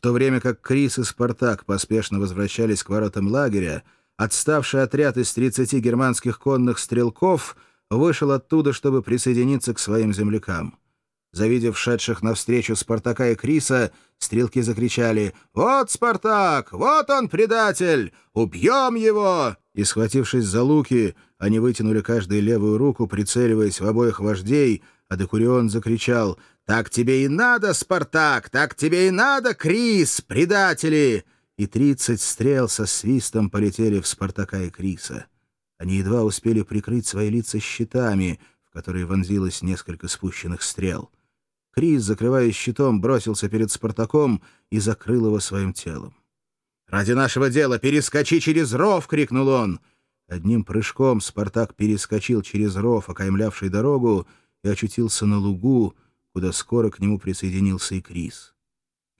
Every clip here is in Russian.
В то время как Крис и Спартак поспешно возвращались к воротам лагеря, отставший отряд из 30 германских конных стрелков вышел оттуда, чтобы присоединиться к своим землякам. Завидев шедших навстречу Спартака и Криса, стрелки закричали «Вот Спартак! Вот он, предатель! Убьем его!» И, схватившись за луки, они вытянули каждую левую руку, прицеливаясь в обоих вождей, а Декурион закричал «Так тебе и надо, Спартак! Так тебе и надо, Крис, предатели!» И тридцать стрел со свистом полетели в Спартака и Криса. Они едва успели прикрыть свои лица щитами, в которые вонзилось несколько спущенных стрел. Крис, закрываясь щитом, бросился перед Спартаком и закрыл его своим телом. «Ради нашего дела перескочи через ров!» — крикнул он. Одним прыжком Спартак перескочил через ров, окаймлявший дорогу, и очутился на лугу, куда скоро к нему присоединился и Крис.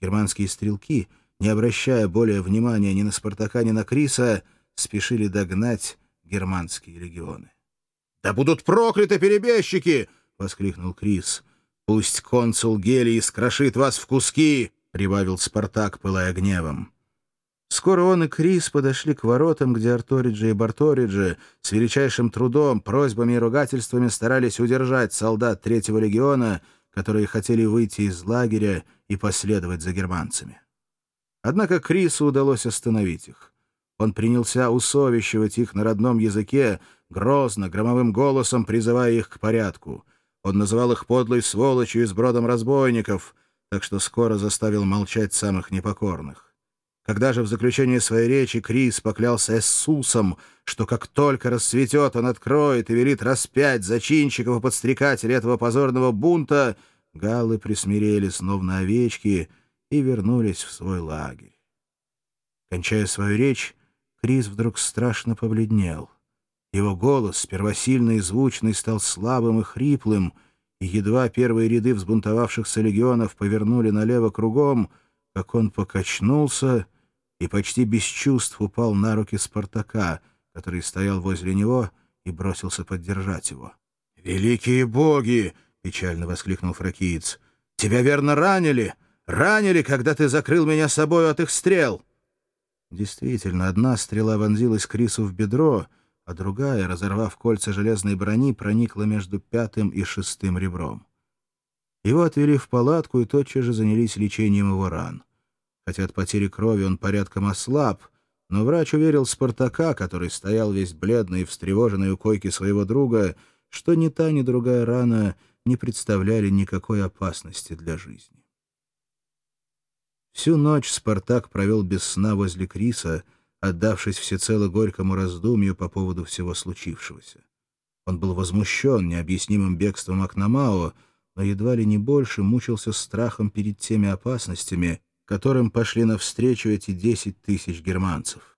Германские стрелки, не обращая более внимания ни на Спартака, ни на Криса, спешили догнать германские легионы. «Да будут прокляты перебежчики!» — воскликнул Крис. «Пусть консул Гелий скрошит вас в куски!» — прибавил Спартак, пылая гневом. Скоро он и Крис подошли к воротам, где Арториджи и Барториджи с величайшим трудом, просьбами и ругательствами старались удержать солдат Третьего легиона, которые хотели выйти из лагеря и последовать за германцами. Однако Крису удалось остановить их. Он принялся усовещивать их на родном языке, грозно, громовым голосом призывая их к порядку — он называл их подлой сволочью и сбродом разбойников, так что скоро заставил молчать самых непокорных. Когда же в заключении своей речи Крис поклялся Иисусом, что как только расцветет, он откроет и велит распять зачинщиков и подстрекателей этого позорного бунта, галлы присмирели словно овечки и вернулись в свой лагерь. Кончая свою речь, Крис вдруг страшно побледнел — его голос, сперва сильный и звучный, стал слабым и хриплым, и едва первые ряды взбунтовавшихся легионов повернули налево кругом, как он покачнулся и почти без чувств упал на руки Спартака, который стоял возле него и бросился поддержать его. «Великие боги!» — печально воскликнул фракиец. «Тебя верно ранили! Ранили, когда ты закрыл меня собою от их стрел!» Действительно, одна стрела вонзилась Крису в бедро — а другая, разорвав кольца железной брони, проникла между пятым и шестым ребром. Его отвели в палатку и тотчас же занялись лечением его ран. Хотя от потери крови он порядком ослаб, но врач уверил Спартака, который стоял весь бледный и встревоженный у койки своего друга, что ни та, ни другая рана не представляли никакой опасности для жизни. Всю ночь Спартак провел без сна возле Криса, отдавшись всецело горькому раздумью по поводу всего случившегося. Он был возмущен необъяснимым бегством Акномао, но едва ли не больше мучился страхом перед теми опасностями, которым пошли навстречу эти десять тысяч германцев.